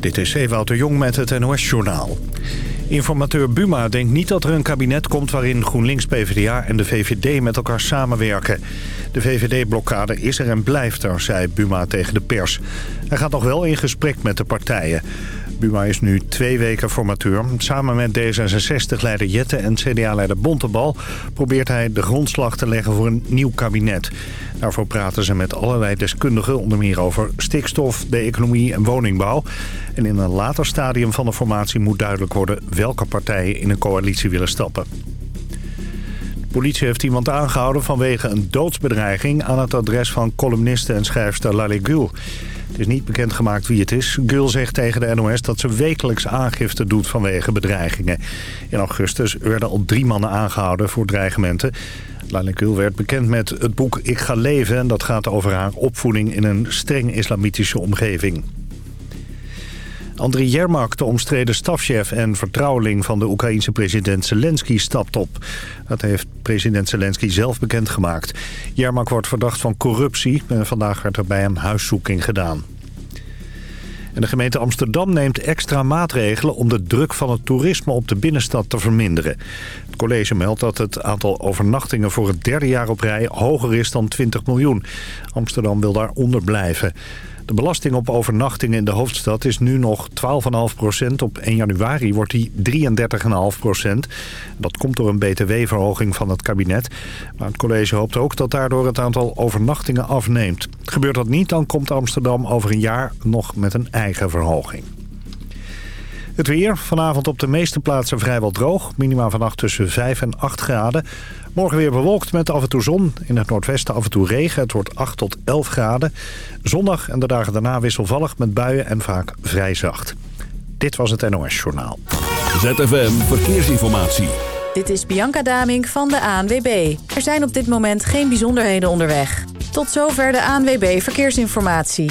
Dit is Ewout de Jong met het NOS-journaal. Informateur Buma denkt niet dat er een kabinet komt... waarin GroenLinks, PvdA en de VVD met elkaar samenwerken. De VVD-blokkade is er en blijft er, zei Buma tegen de pers. Hij gaat nog wel in gesprek met de partijen. Buma is nu twee weken formateur. Samen met D66-leider Jette en CDA-leider Bontebal... probeert hij de grondslag te leggen voor een nieuw kabinet. Daarvoor praten ze met allerlei deskundigen... onder meer over stikstof, de economie en woningbouw. En in een later stadium van de formatie moet duidelijk worden... welke partijen in een coalitie willen stappen. De politie heeft iemand aangehouden vanwege een doodsbedreiging... aan het adres van columniste en schrijfster Lale Gül. Het is niet bekendgemaakt wie het is. Gul zegt tegen de NOS dat ze wekelijks aangifte doet vanwege bedreigingen. In augustus werden al drie mannen aangehouden voor dreigementen. Laila Gül werd bekend met het boek Ik ga leven... en dat gaat over haar opvoeding in een streng islamitische omgeving. Andriy Yermak, de omstreden stafchef en vertrouweling van de Oekraïense president Zelensky, stapt op. Dat heeft president Zelensky zelf bekendgemaakt. Yermak wordt verdacht van corruptie en vandaag werd er bij hem huiszoeking gedaan. En de gemeente Amsterdam neemt extra maatregelen om de druk van het toerisme op de binnenstad te verminderen. Het college meldt dat het aantal overnachtingen voor het derde jaar op rij hoger is dan 20 miljoen. Amsterdam wil daaronder blijven. De belasting op overnachtingen in de hoofdstad is nu nog 12,5 procent. Op 1 januari wordt die 33,5 procent. Dat komt door een btw-verhoging van het kabinet. Maar het college hoopt ook dat daardoor het aantal overnachtingen afneemt. Gebeurt dat niet, dan komt Amsterdam over een jaar nog met een eigen verhoging. Het weer. Vanavond op de meeste plaatsen vrijwel droog. Minima vannacht tussen 5 en 8 graden. Morgen weer bewolkt met af en toe zon. In het noordwesten af en toe regen. Het wordt 8 tot 11 graden. Zondag en de dagen daarna wisselvallig met buien en vaak vrij zacht. Dit was het NOS Journaal. ZFM Verkeersinformatie. Dit is Bianca Damink van de ANWB. Er zijn op dit moment geen bijzonderheden onderweg. Tot zover de ANWB Verkeersinformatie.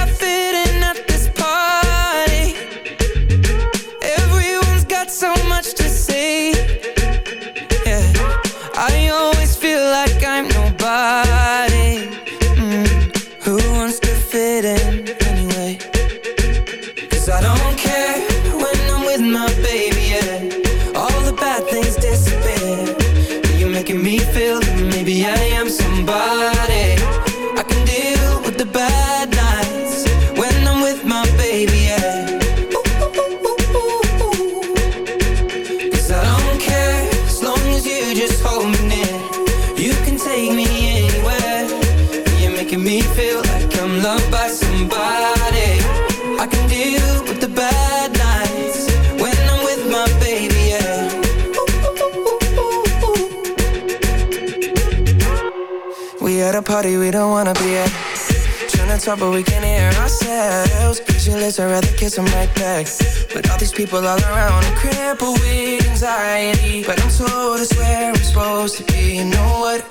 loved by somebody. I can deal with the bad nights when I'm with my baby, yeah. We at a party we don't wanna be at. Trying to talk but we can't hear ourselves. Pictureless, I'd rather kiss them right back. But all these people all around crippled with anxiety. But I'm told it's where I'm supposed to be. You know what?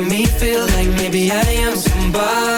making me feel like maybe I am somebody.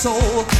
soul.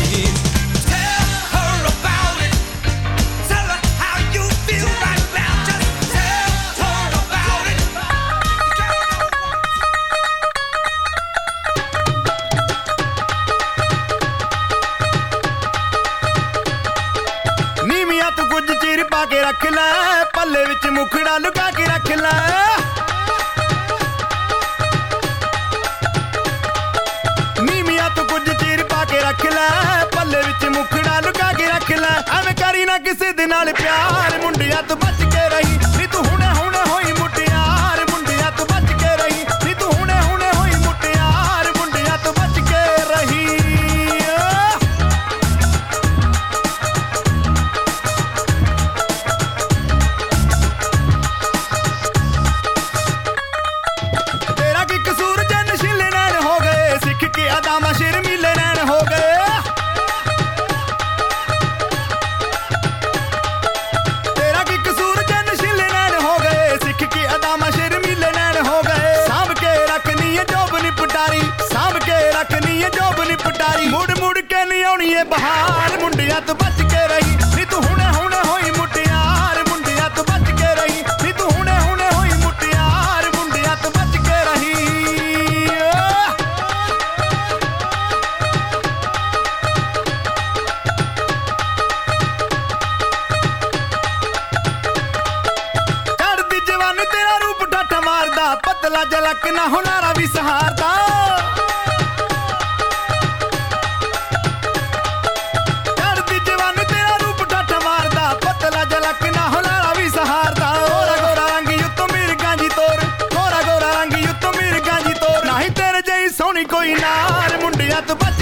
तो बच के रही। the button.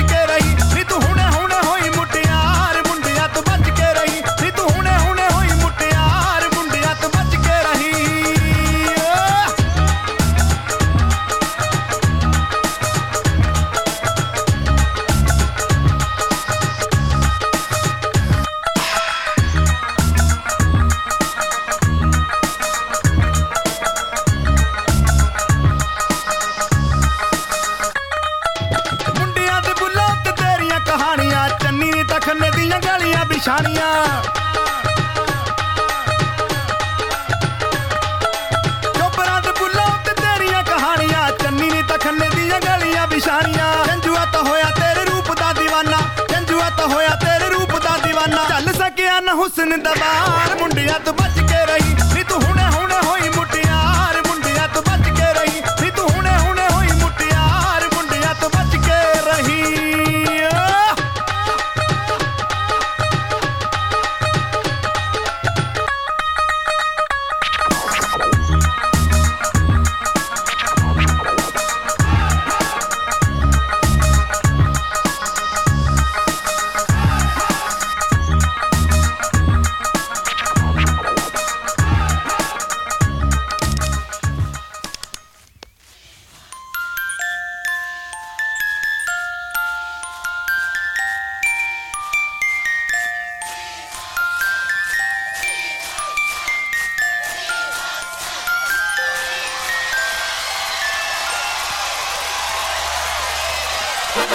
Thank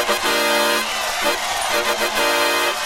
you.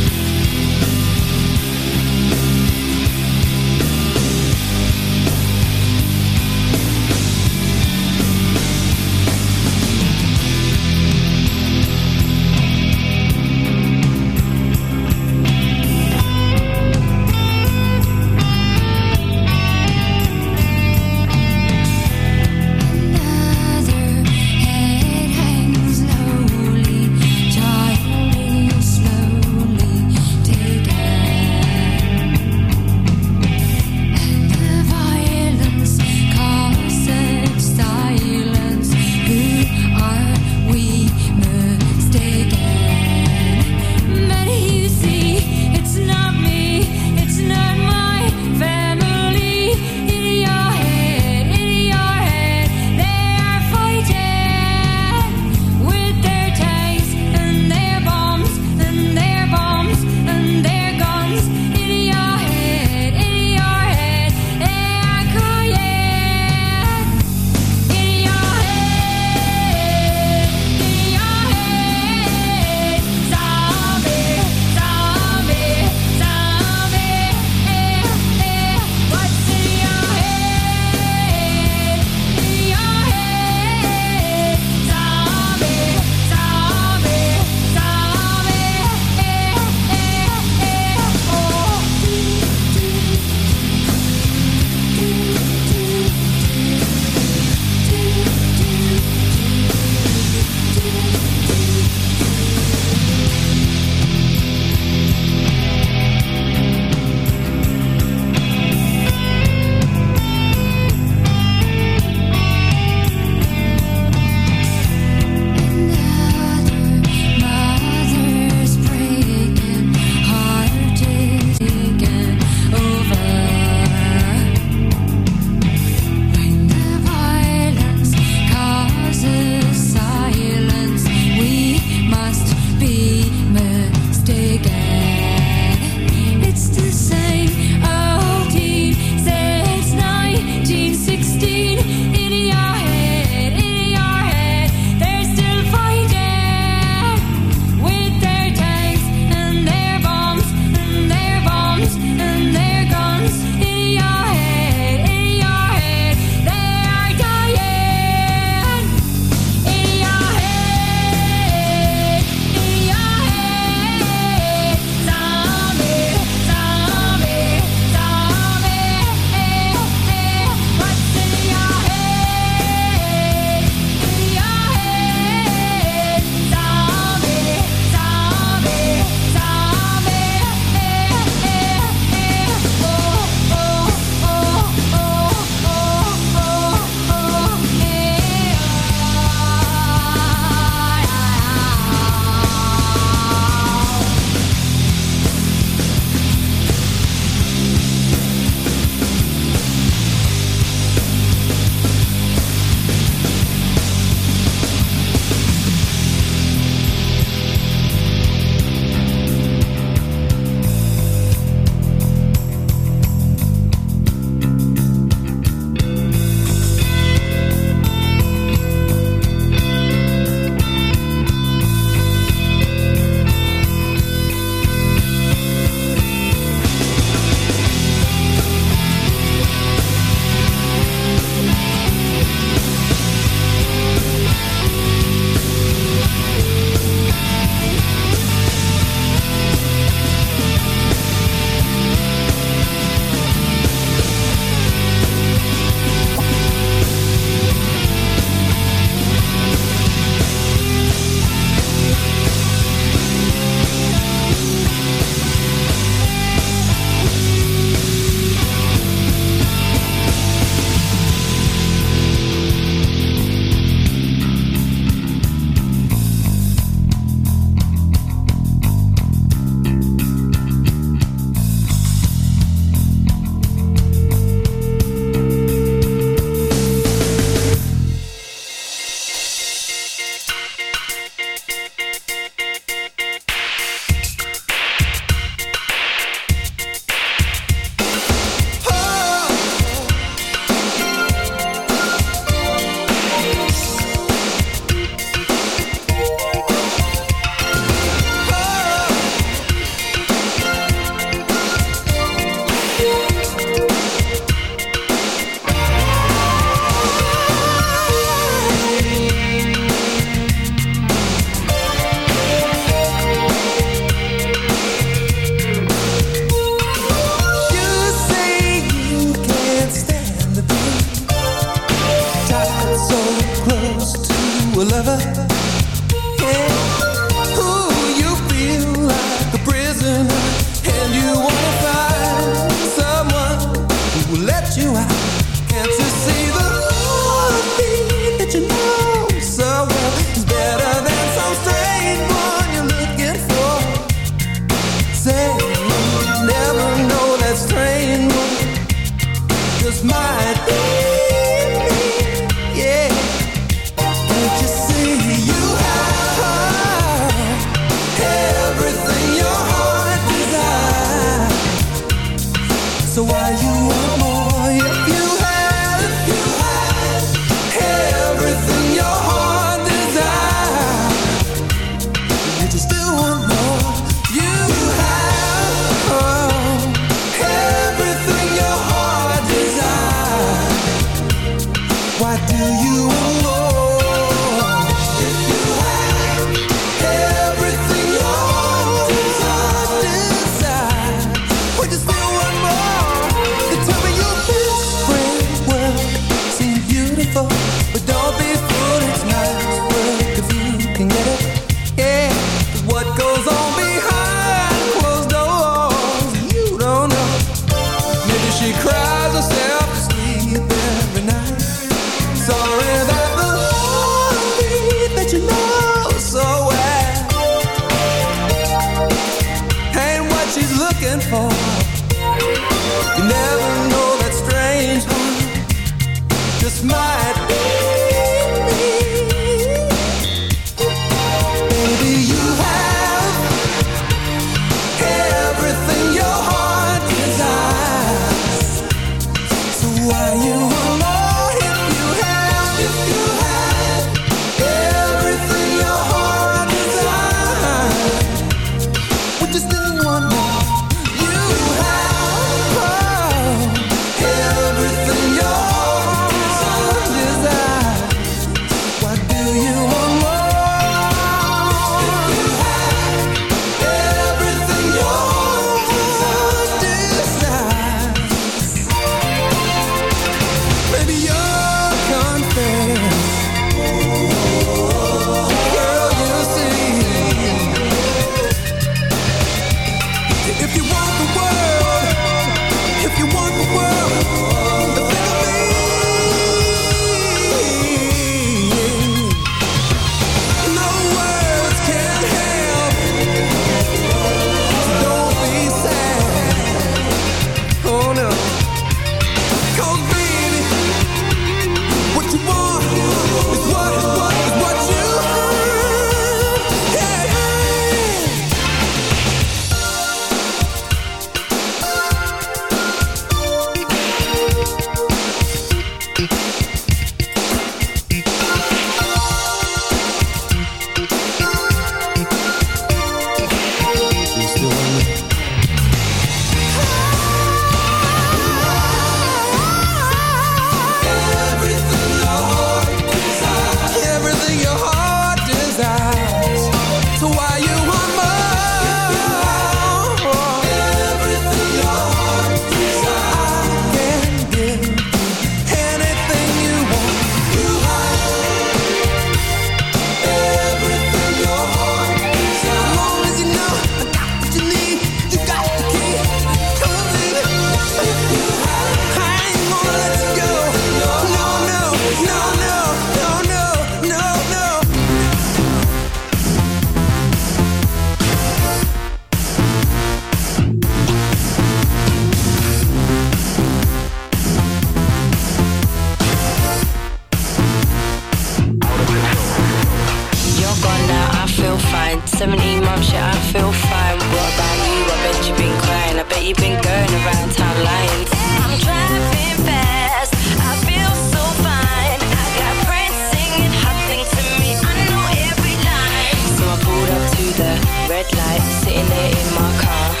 Light, sitting there in my car.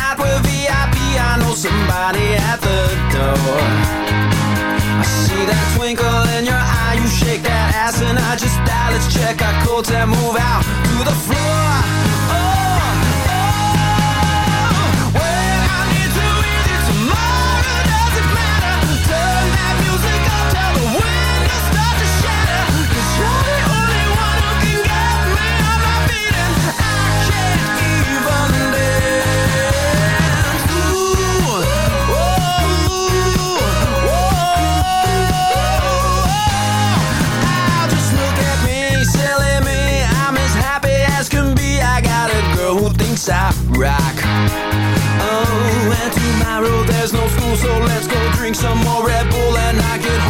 Tonight we're VIP. I know somebody at the door. I see that twinkle in your eye, you shake that ass, and I just die. Let's check our codes and move out to the floor. So let's go drink some more Red Bull and not get home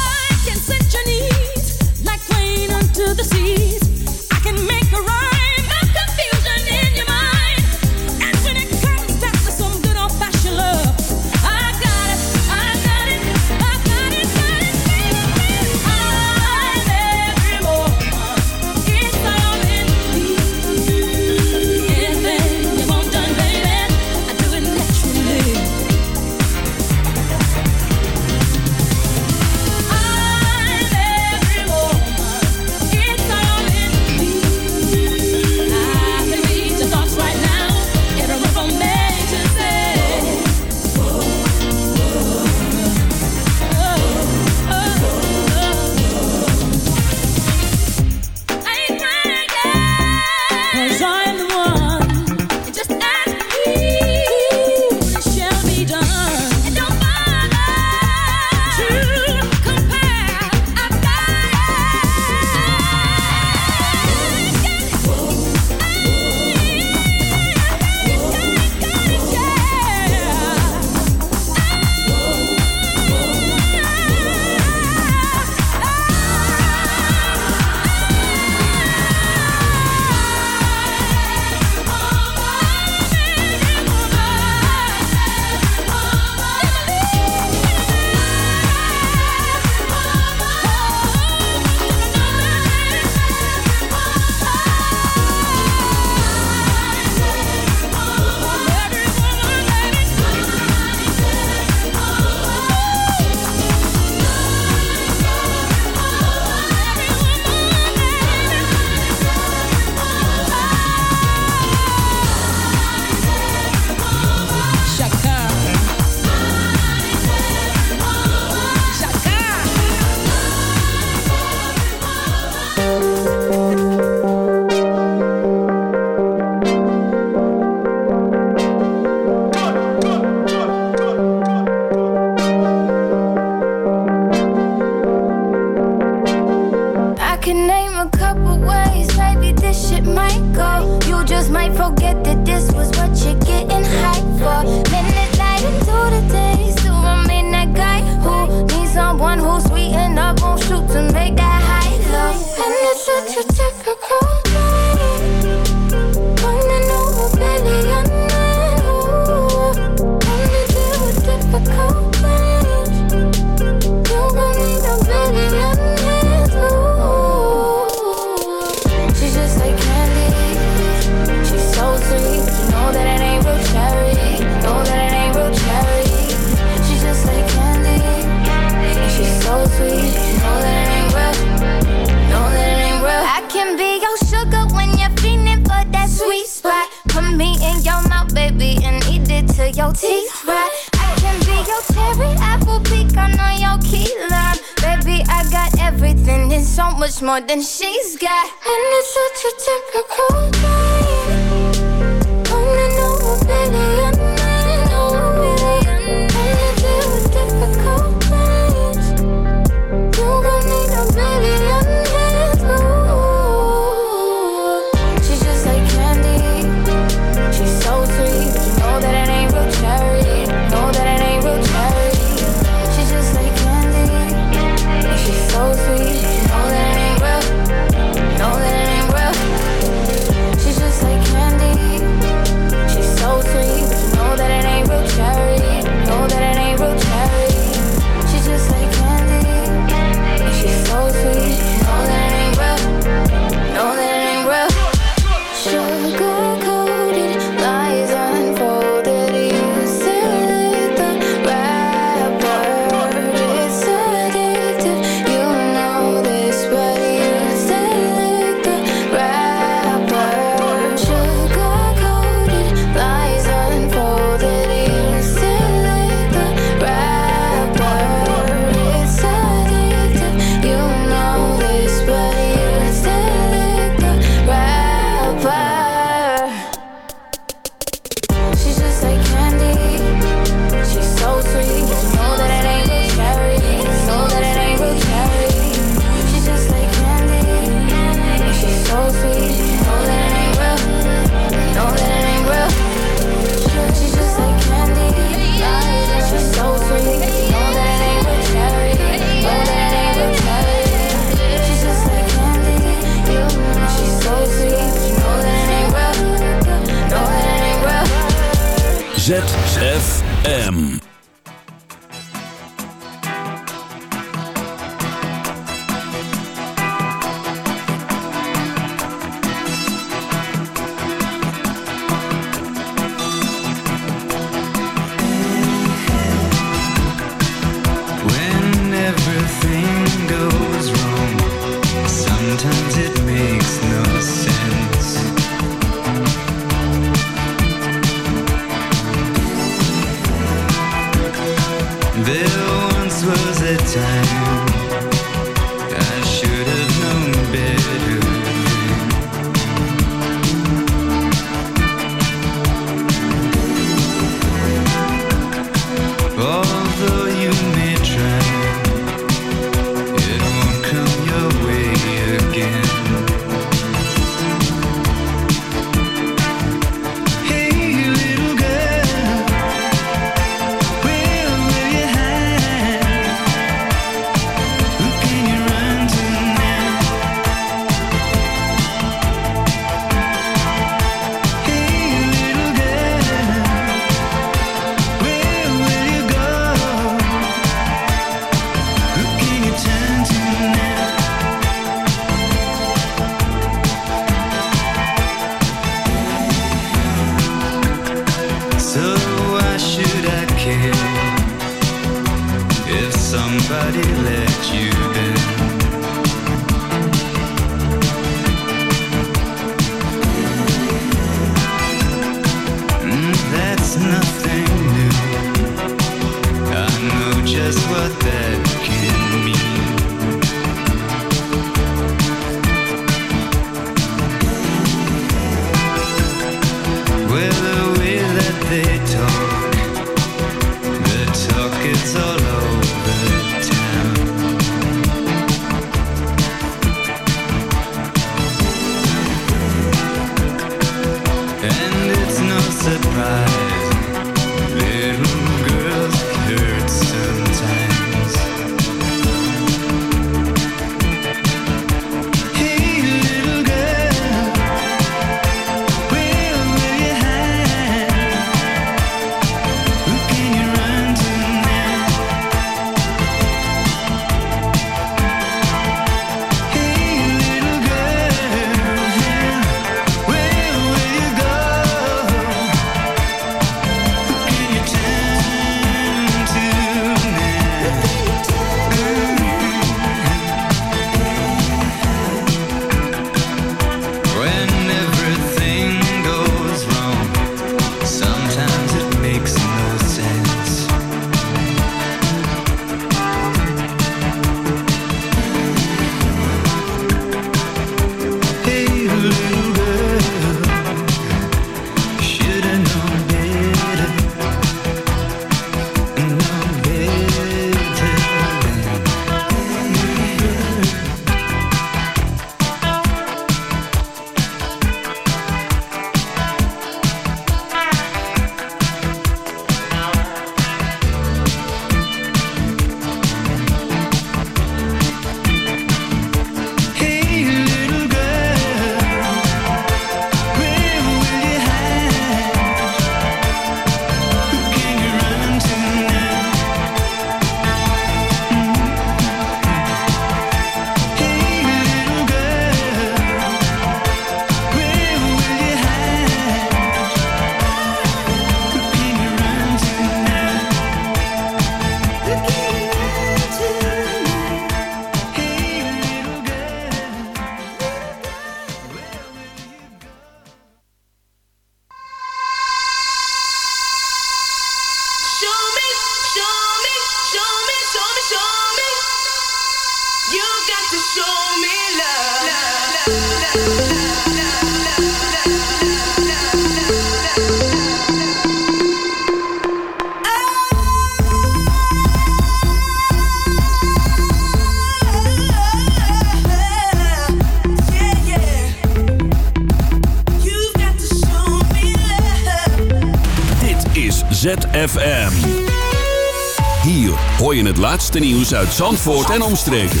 laatste nieuws uit Zandvoort en omstreken.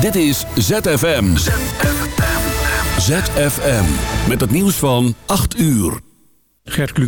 Dit is ZFM. ZFM. Met het nieuws van 8 uur. Gert Kluk